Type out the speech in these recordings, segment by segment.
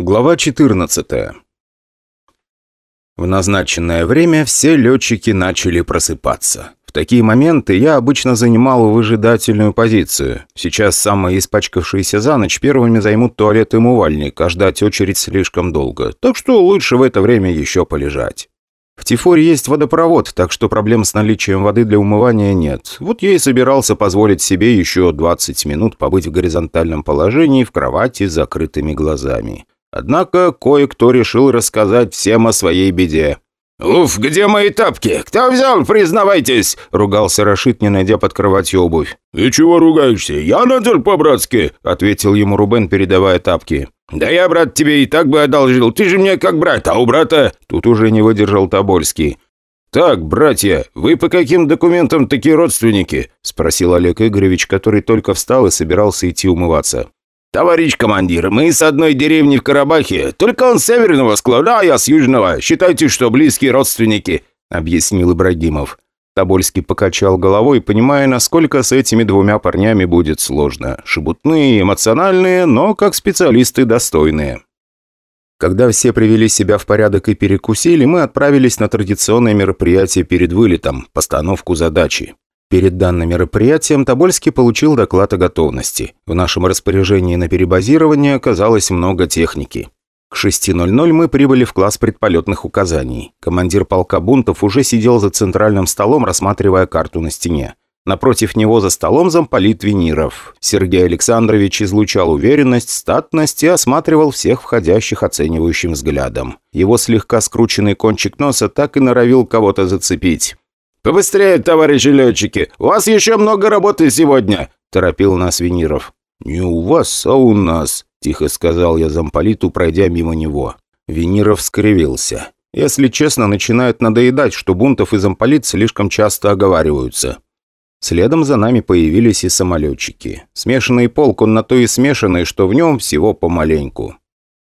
Глава 14 В назначенное время все летчики начали просыпаться. В такие моменты я обычно занимал выжидательную позицию. Сейчас самые испачкавшиеся за ночь первыми займут туалет и умывальник, а ждать очередь слишком долго. Так что лучше в это время еще полежать. В Тифоре есть водопровод, так что проблем с наличием воды для умывания нет. Вот я и собирался позволить себе еще 20 минут побыть в горизонтальном положении в кровати с закрытыми глазами. Однако кое-кто решил рассказать всем о своей беде. «Уф, где мои тапки? Кто взял, признавайтесь!» — ругался Рашид, не найдя под кроватью обувь. «И чего ругаешься? Я надел по-братски!» — ответил ему Рубен, передавая тапки. «Да я, брат, тебе и так бы одолжил. Ты же мне как брат, а у брата...» Тут уже не выдержал Тобольский. «Так, братья, вы по каким документам такие родственники?» — спросил Олег Игоревич, который только встал и собирался идти умываться. «Товарищ командир, мы с одной деревни в Карабахе. Только он с северного склада, а я с южного. Считайте, что близкие родственники», — объяснил Ибрагимов. Тобольский покачал головой, понимая, насколько с этими двумя парнями будет сложно. Шебутные, эмоциональные, но как специалисты достойные. Когда все привели себя в порядок и перекусили, мы отправились на традиционное мероприятие перед вылетом – постановку задачи. Перед данным мероприятием Тобольский получил доклад о готовности. В нашем распоряжении на перебазирование оказалось много техники. К 6.00 мы прибыли в класс предполетных указаний. Командир полка бунтов уже сидел за центральным столом, рассматривая карту на стене. Напротив него за столом замполит Вениров. Сергей Александрович излучал уверенность, статность и осматривал всех входящих оценивающим взглядом. Его слегка скрученный кончик носа так и норовил кого-то зацепить. «Побыстрее, товарищи летчики! У вас еще много работы сегодня!» – торопил нас Вениров. «Не у вас, а у нас», – тихо сказал я замполиту, пройдя мимо него. Вениров скривился. Если честно, начинает надоедать, что Бунтов и замполит слишком часто оговариваются. Следом за нами появились и самолетчики. Смешанный полк, он на то и смешанный, что в нем всего помаленьку.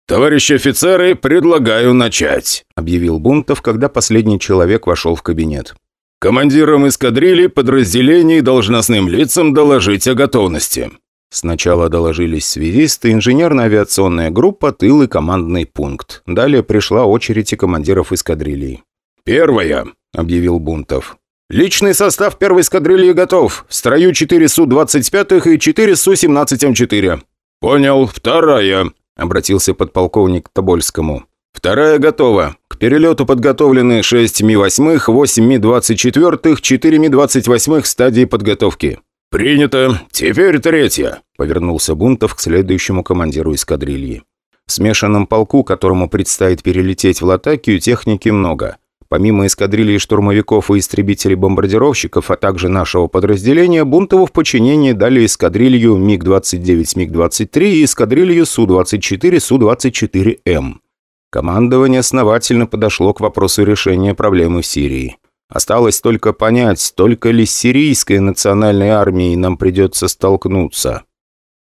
«Товарищи офицеры, предлагаю начать», – объявил Бунтов, когда последний человек вошел в кабинет. Командирам эскадрильи, подразделений, должностным лицам доложить о готовности. Сначала доложились связисты, инженерно-авиационная группа, тыл и командный пункт. Далее пришла очередь и командиров эскадрильи. «Первое», — объявил Бунтов. «Личный состав первой эскадрильи готов. В строю 4 Су-25 и 4 Су-17М4». «Понял. Вторая», — обратился подполковник к Тобольскому. «Вторая готова. К перелету подготовлены 6 Ми-8, 8 Ми-24, 4 Ми-28 стадии подготовки». «Принято. Теперь третья», — повернулся Бунтов к следующему командиру эскадрильи. В смешанном полку, которому предстоит перелететь в Латакию, техники много. Помимо эскадрильи штурмовиков и истребителей-бомбардировщиков, а также нашего подразделения, Бунтову в подчинение дали эскадрилью МиГ-29, МиГ-23 и эскадрилью Су-24, Су-24М. Командование основательно подошло к вопросу решения проблемы в Сирии. Осталось только понять, только ли с сирийской национальной армией нам придется столкнуться.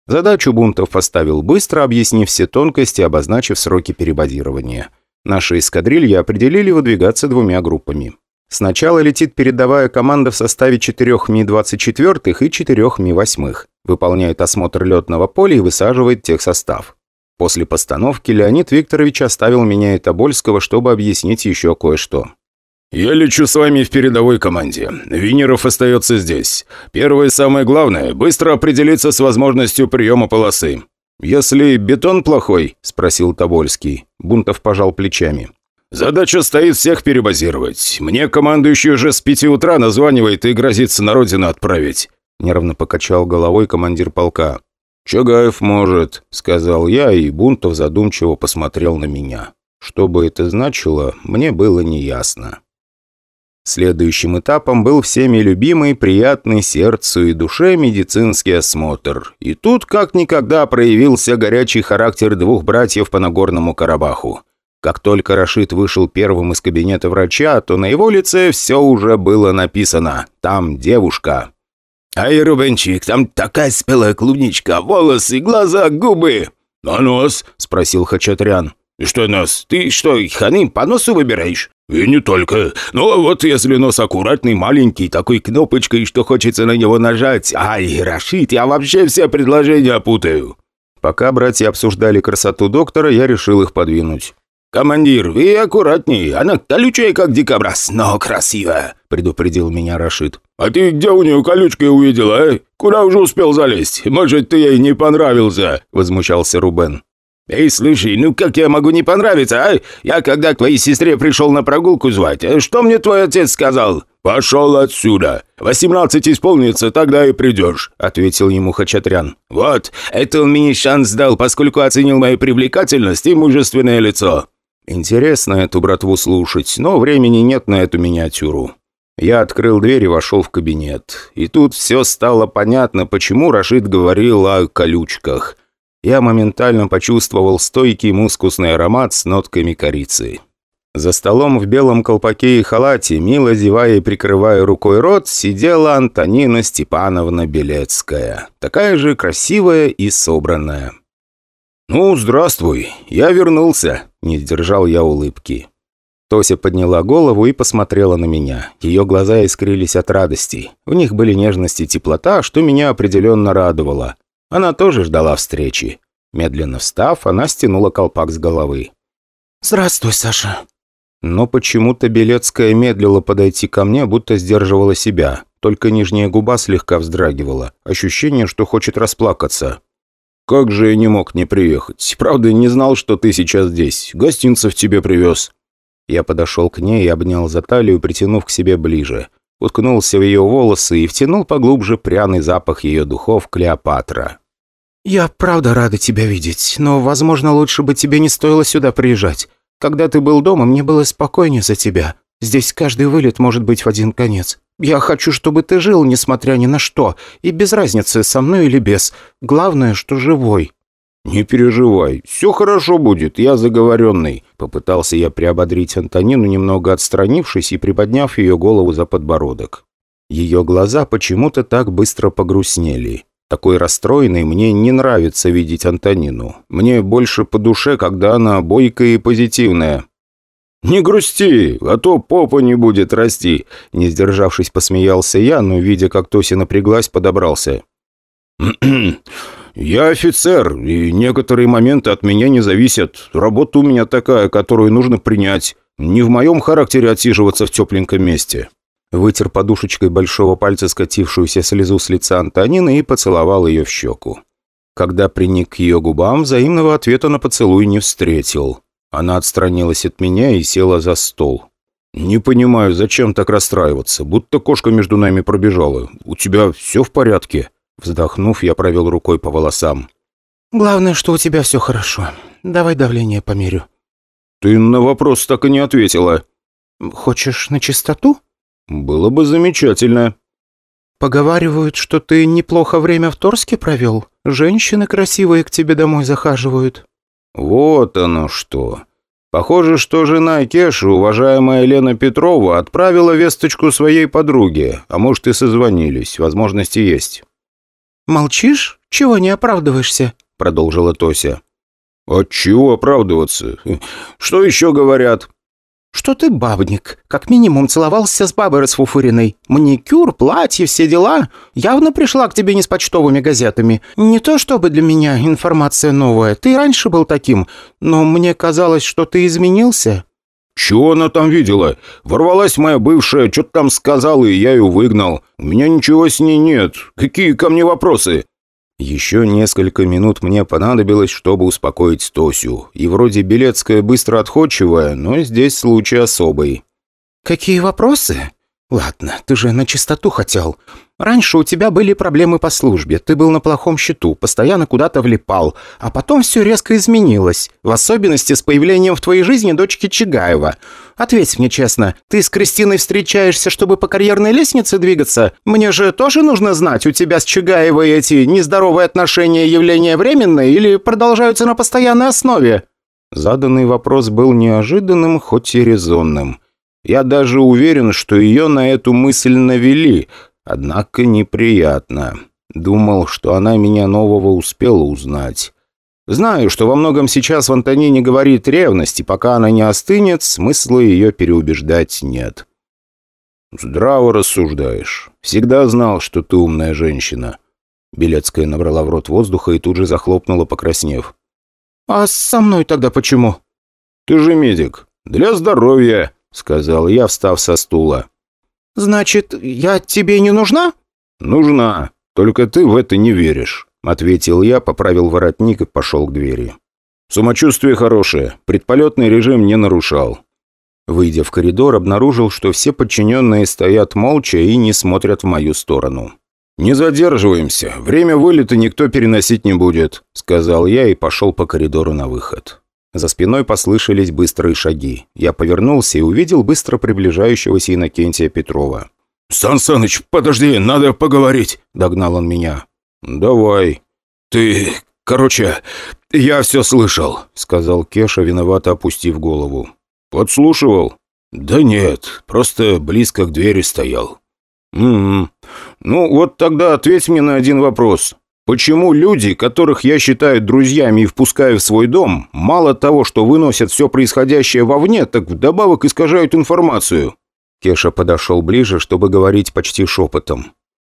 Задачу бунтов поставил быстро, объяснив все тонкости, обозначив сроки перебазирования. Наши эскадрильи определили выдвигаться двумя группами. Сначала летит передовая команда в составе четырех Ми-24 и четырех Ми-8. Выполняет осмотр летного поля и высаживает техсостав. После постановки Леонид Викторович оставил меня и Тобольского, чтобы объяснить еще кое-что. «Я лечу с вами в передовой команде. Винеров остается здесь. Первое и самое главное – быстро определиться с возможностью приема полосы». «Если бетон плохой?» – спросил Тобольский. Бунтов пожал плечами. «Задача стоит всех перебазировать. Мне командующий уже с пяти утра названивает и грозится на родину отправить». Нервно покачал головой командир полка. «Чагаев может», — сказал я, и Бунтов задумчиво посмотрел на меня. Что бы это значило, мне было неясно. Следующим этапом был всеми любимый, приятный сердцу и душе медицинский осмотр. И тут как никогда проявился горячий характер двух братьев по Нагорному Карабаху. Как только Рашид вышел первым из кабинета врача, то на его лице все уже было написано «Там девушка». «Ай, Рубенчик, там такая спелая клубничка, волосы, глаза, губы!» «А нос?» – спросил Хачатрян. «И что нос? Ты что, ханы по носу выбираешь?» «И не только. Ну, а вот если нос аккуратный, маленький, такой кнопочкой, что хочется на него нажать. Ай, Рашид, я вообще все предложения путаю». Пока братья обсуждали красоту доктора, я решил их подвинуть. «Командир, вы аккуратней, она колючая, как дикобраз, но красивая», — предупредил меня Рашид. «А ты где у нее колючки увидел, а? Куда уже успел залезть? Может, ты ей не понравился?» — возмущался Рубен. «Эй, слушай, ну как я могу не понравиться, а? Я когда к твоей сестре пришел на прогулку звать, а что мне твой отец сказал?» «Пошел отсюда! Восемнадцать исполнится, тогда и придешь», — ответил ему Хачатрян. «Вот, это он мне шанс дал, поскольку оценил мою привлекательность и мужественное лицо». Интересно эту братву слушать, но времени нет на эту миниатюру. Я открыл дверь и вошел в кабинет. И тут все стало понятно, почему Рашид говорил о колючках. Я моментально почувствовал стойкий мускусный аромат с нотками корицы. За столом в белом колпаке и халате, мило зевая и прикрывая рукой рот, сидела Антонина Степановна Белецкая. Такая же красивая и собранная. «Ну, здравствуй, я вернулся», – не сдержал я улыбки. Тося подняла голову и посмотрела на меня. Ее глаза искрились от радости. В них были нежность и теплота, что меня определенно радовало. Она тоже ждала встречи. Медленно встав, она стянула колпак с головы. «Здравствуй, Саша». Но почему-то Белецкая медлила подойти ко мне, будто сдерживала себя. Только нижняя губа слегка вздрагивала. Ощущение, что хочет расплакаться. «Как же я не мог не приехать? Правда, не знал, что ты сейчас здесь. Гостинцев тебе привез». Я подошел к ней и обнял за талию, притянув к себе ближе. Уткнулся в ее волосы и втянул поглубже пряный запах ее духов Клеопатра. «Я правда рада тебя видеть, но, возможно, лучше бы тебе не стоило сюда приезжать. Когда ты был дома, мне было спокойнее за тебя. Здесь каждый вылет может быть в один конец. Я хочу, чтобы ты жил, несмотря ни на что, и без разницы, со мной или без. Главное, что живой». «Не переживай, все хорошо будет, я заговоренный», — попытался я приободрить Антонину, немного отстранившись и приподняв ее голову за подбородок. Ее глаза почему-то так быстро погрустнели. Такой расстроенной мне не нравится видеть Антонину. Мне больше по душе, когда она бойкая и позитивная. «Не грусти, а то попа не будет расти», — не сдержавшись, посмеялся я, но, видя, как Тося напряглась, подобрался. «Я офицер, и некоторые моменты от меня не зависят. Работа у меня такая, которую нужно принять. Не в моем характере отсиживаться в тепленьком месте». Вытер подушечкой большого пальца скатившуюся слезу с лица Антонины и поцеловал ее в щеку. Когда приник к ее губам, взаимного ответа на поцелуй не встретил. Она отстранилась от меня и села за стол. «Не понимаю, зачем так расстраиваться? Будто кошка между нами пробежала. У тебя все в порядке?» Вздохнув, я провел рукой по волосам. «Главное, что у тебя все хорошо. Давай давление померю». «Ты на вопрос так и не ответила». «Хочешь на чистоту?» «Было бы замечательно». «Поговаривают, что ты неплохо время в Торске провел. Женщины красивые к тебе домой захаживают». «Вот оно что. Похоже, что жена Кеши, уважаемая Лена Петрова, отправила весточку своей подруге, а может и созвонились, возможности есть». «Молчишь? Чего не оправдываешься?» — продолжила Тося. «От чего оправдываться? Что еще говорят?» «Что ты бабник. Как минимум целовался с бабой расфуфыренной. Маникюр, платье, все дела. Явно пришла к тебе не с почтовыми газетами. Не то чтобы для меня информация новая. Ты раньше был таким, но мне казалось, что ты изменился». «Чего она там видела? Ворвалась моя бывшая, что-то там сказала, и я ее выгнал. У меня ничего с ней нет. Какие ко мне вопросы?» Еще несколько минут мне понадобилось, чтобы успокоить Тосю. И вроде Белецкая быстро отходчивая, но здесь случай особый. «Какие вопросы? Ладно, ты же на чистоту хотел. Раньше у тебя были проблемы по службе, ты был на плохом счету, постоянно куда-то влипал, а потом все резко изменилось, в особенности с появлением в твоей жизни дочки Чигаева. Ответь мне честно, ты с Кристиной встречаешься, чтобы по карьерной лестнице двигаться? Мне же тоже нужно знать, у тебя с Чигаевой эти нездоровые отношения явления временные или продолжаются на постоянной основе?» Заданный вопрос был неожиданным, хоть и резонным. Я даже уверен, что ее на эту мысль навели – Однако неприятно. Думал, что она меня нового успела узнать. Знаю, что во многом сейчас в Антонине говорит ревность, и пока она не остынет, смысла ее переубеждать нет. «Здраво рассуждаешь. Всегда знал, что ты умная женщина. Белецкая набрала в рот воздуха и тут же захлопнула, покраснев. «А со мной тогда почему?» «Ты же медик. Для здоровья», — сказал я, встав со стула. «Значит, я тебе не нужна?» «Нужна. Только ты в это не веришь», — ответил я, поправил воротник и пошел к двери. «Самочувствие хорошее. Предполетный режим не нарушал». Выйдя в коридор, обнаружил, что все подчиненные стоят молча и не смотрят в мою сторону. «Не задерживаемся. Время вылета никто переносить не будет», — сказал я и пошел по коридору на выход. За спиной послышались быстрые шаги. Я повернулся и увидел быстро приближающегося Иннокентия Петрова. «Сан Саныч, подожди, надо поговорить», — догнал он меня. «Давай». «Ты... короче, я все слышал», — сказал Кеша, виновато опустив голову. «Подслушивал?» «Да нет, просто близко к двери стоял». «Угу. Ну, вот тогда ответь мне на один вопрос. Почему люди, которых я считаю друзьями и впускаю в свой дом, мало того, что выносят все происходящее вовне, так вдобавок искажают информацию?» Кеша подошел ближе, чтобы говорить почти шепотом.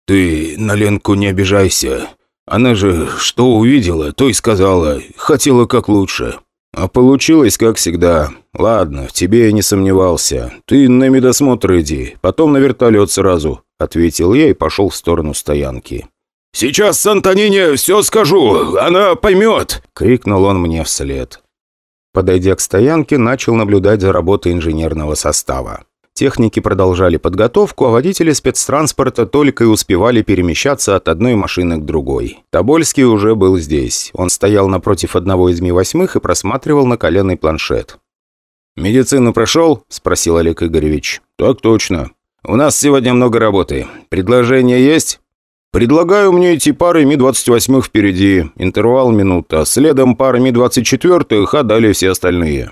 «Ты на Ленку не обижайся. Она же что увидела, то и сказала. Хотела как лучше. А получилось, как всегда. Ладно, в тебе я не сомневался. Ты на медосмотр иди, потом на вертолет сразу», — ответил я и пошел в сторону стоянки. «Сейчас Сантонине все скажу, она поймет!» — крикнул он мне вслед. Подойдя к стоянке, начал наблюдать за работой инженерного состава. Техники продолжали подготовку, а водители спецтранспорта только и успевали перемещаться от одной машины к другой. Тобольский уже был здесь. Он стоял напротив одного из Ми-8 и просматривал на коленный планшет. «Медицину прошел?» – спросил Олег Игоревич. «Так точно. У нас сегодня много работы. Предложение есть?» «Предлагаю мне идти парой Ми-28 впереди. Интервал минута. Следом пара Ми-24, а далее все остальные».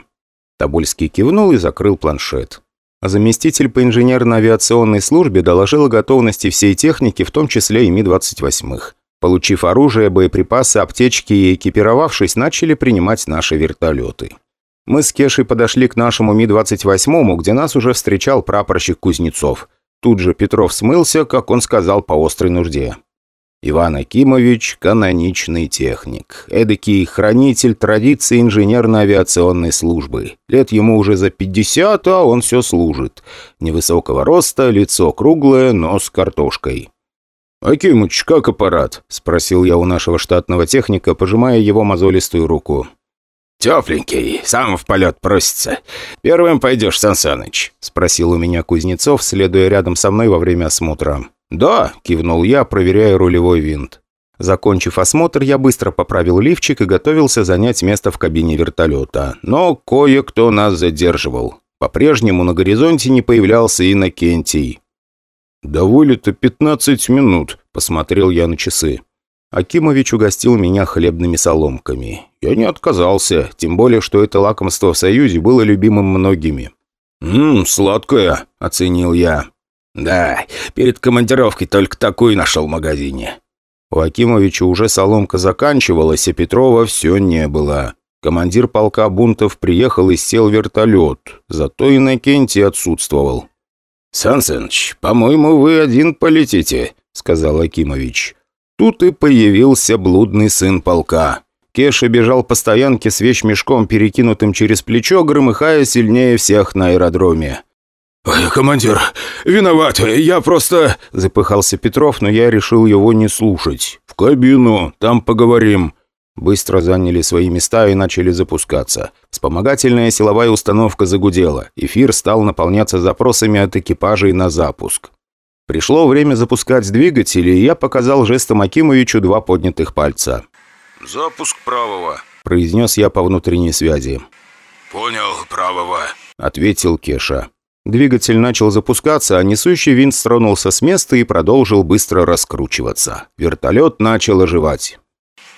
Тобольский кивнул и закрыл планшет. Заместитель по инженерно-авиационной службе доложил о готовности всей техники, в том числе и Ми-28. Получив оружие, боеприпасы, аптечки и экипировавшись, начали принимать наши вертолеты. Мы с Кешей подошли к нашему Ми-28, где нас уже встречал прапорщик Кузнецов. Тут же Петров смылся, как он сказал, по острой нужде. Иван Акимович – каноничный техник. Эдакий хранитель традиций инженерно-авиационной службы. Лет ему уже за 50, а он все служит. Невысокого роста, лицо круглое, но с картошкой. «Акимыч, как аппарат?» – спросил я у нашего штатного техника, пожимая его мозолистую руку. «Тепленький, сам в полет просится. Первым пойдешь, Сан Саныч?» – спросил у меня Кузнецов, следуя рядом со мной во время осмотра. «Да», – кивнул я, проверяя рулевой винт. Закончив осмотр, я быстро поправил лифчик и готовился занять место в кабине вертолета. Но кое-кто нас задерживал. По-прежнему на горизонте не появлялся Иннокентий. «До вылета 15 минут», – посмотрел я на часы. Акимович угостил меня хлебными соломками. Я не отказался, тем более, что это лакомство в Союзе было любимым многими. «Ммм, сладкое», – оценил я. «Да, перед командировкой только такую нашел в магазине». У Акимовича уже соломка заканчивалась, а Петрова все не было. Командир полка бунтов приехал и сел вертолет, зато Иннокентий отсутствовал. «Сан Саныч, по-моему, вы один полетите», — сказал Акимович. Тут и появился блудный сын полка. Кеша бежал по стоянке с вещмешком, перекинутым через плечо, громыхая сильнее всех на аэродроме. «Ой, командир, виноват, я просто...» Запыхался Петров, но я решил его не слушать. «В кабину, там поговорим». Быстро заняли свои места и начали запускаться. Вспомогательная силовая установка загудела. Эфир стал наполняться запросами от экипажей на запуск. Пришло время запускать двигатели, и я показал жестом Акимовичу два поднятых пальца. «Запуск правого», – произнес я по внутренней связи. «Понял, правого», – ответил Кеша. Двигатель начал запускаться, а несущий винт стронулся с места и продолжил быстро раскручиваться. Вертолет начал оживать.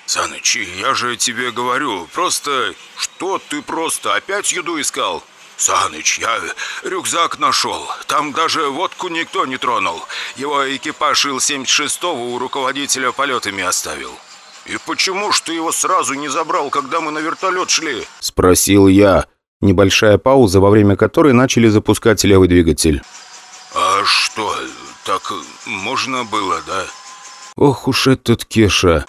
«Саныч, я же тебе говорю, просто... Что ты просто опять еду искал?» «Саныч, я рюкзак нашел. Там даже водку никто не тронул. Его экипаж Ил-76 у руководителя полетами оставил». «И почему ж ты его сразу не забрал, когда мы на вертолет шли?» Спросил я. Небольшая пауза, во время которой начали запускать левый двигатель. «А что, так можно было, да?» Ох уж этот Кеша.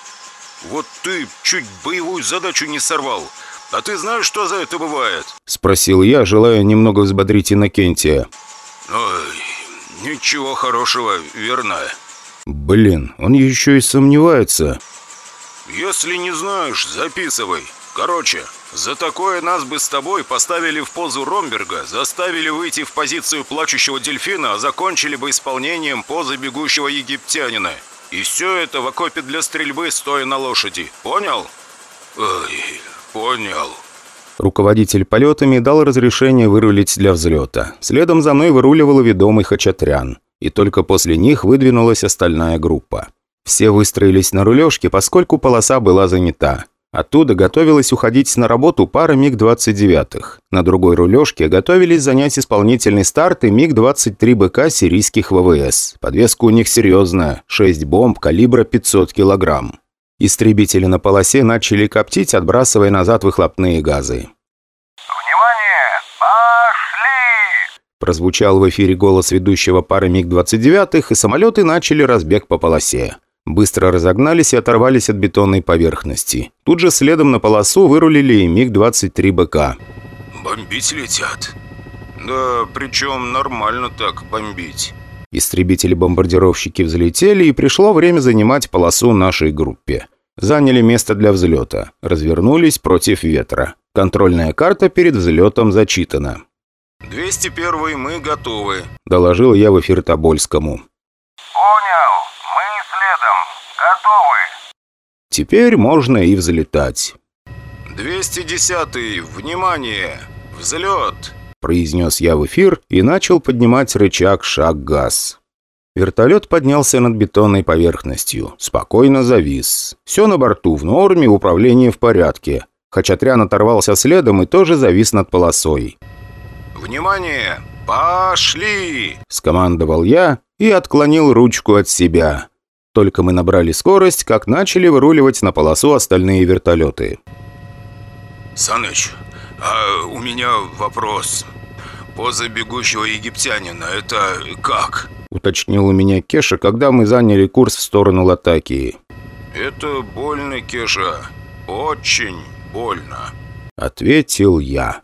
Вот ты чуть боевую задачу не сорвал. А ты знаешь, что за это бывает? Спросил я, желая немного взбодрить Иннокентия. Ой, ничего хорошего, верно. Блин, он еще и сомневается. Если не знаешь, записывай. Короче, за такое нас бы с тобой поставили в позу Ромберга, заставили выйти в позицию плачущего дельфина, а закончили бы исполнением позы бегущего египтянина. И все это в окопе для стрельбы, стоя на лошади. Понял? Ой, понял. Руководитель полетами дал разрешение вырулить для взлета. Следом за мной выруливал ведомый Хачатрян. И только после них выдвинулась остальная группа. Все выстроились на рулежке, поскольку полоса была занята. Оттуда готовилась уходить на работу пара МиГ-29. На другой рулежке готовились занять исполнительный старт и МиГ-23БК сирийских ВВС. Подвеска у них серьезная – 6 бомб калибра 500 килограмм. Истребители на полосе начали коптить, отбрасывая назад выхлопные газы. «Внимание! Пошли!» Прозвучал в эфире голос ведущего пары МиГ-29, и самолеты начали разбег по полосе. Быстро разогнались и оторвались от бетонной поверхности. Тут же следом на полосу вырулили и МиГ-23БК. Бомбить летят. Да, причем нормально так бомбить. Истребители-бомбардировщики взлетели, и пришло время занимать полосу нашей группе. Заняли место для взлета. Развернулись против ветра. Контрольная карта перед взлетом зачитана. 201 мы готовы. Доложил я в эфир Тобольскому. «Понял. Мы следом. Готовы!» Теперь можно и взлетать. 210 внимание! Взлет! произнес я в эфир и начал поднимать рычаг шаг-газ. Вертолет поднялся над бетонной поверхностью. Спокойно завис. Все на борту в норме, управление в порядке. Хачатрян оторвался следом и тоже завис над полосой. Внимание! Пошли! Скомандовал я и отклонил ручку от себя. Только мы набрали скорость, как начали выруливать на полосу остальные вертолеты. Саныч, а у меня вопрос. Поза бегущего египтянина – это как? Уточнил у меня Кеша, когда мы заняли курс в сторону Латакии. Это больно, Кеша. Очень больно. Ответил я.